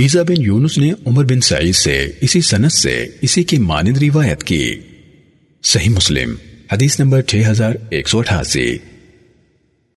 عیسیٰ بن یونس نے عمر بن سعید سے اسی سنت سے اسی کی مانند روایت کی۔ صحیح مسلم، حدیث نمبر 6188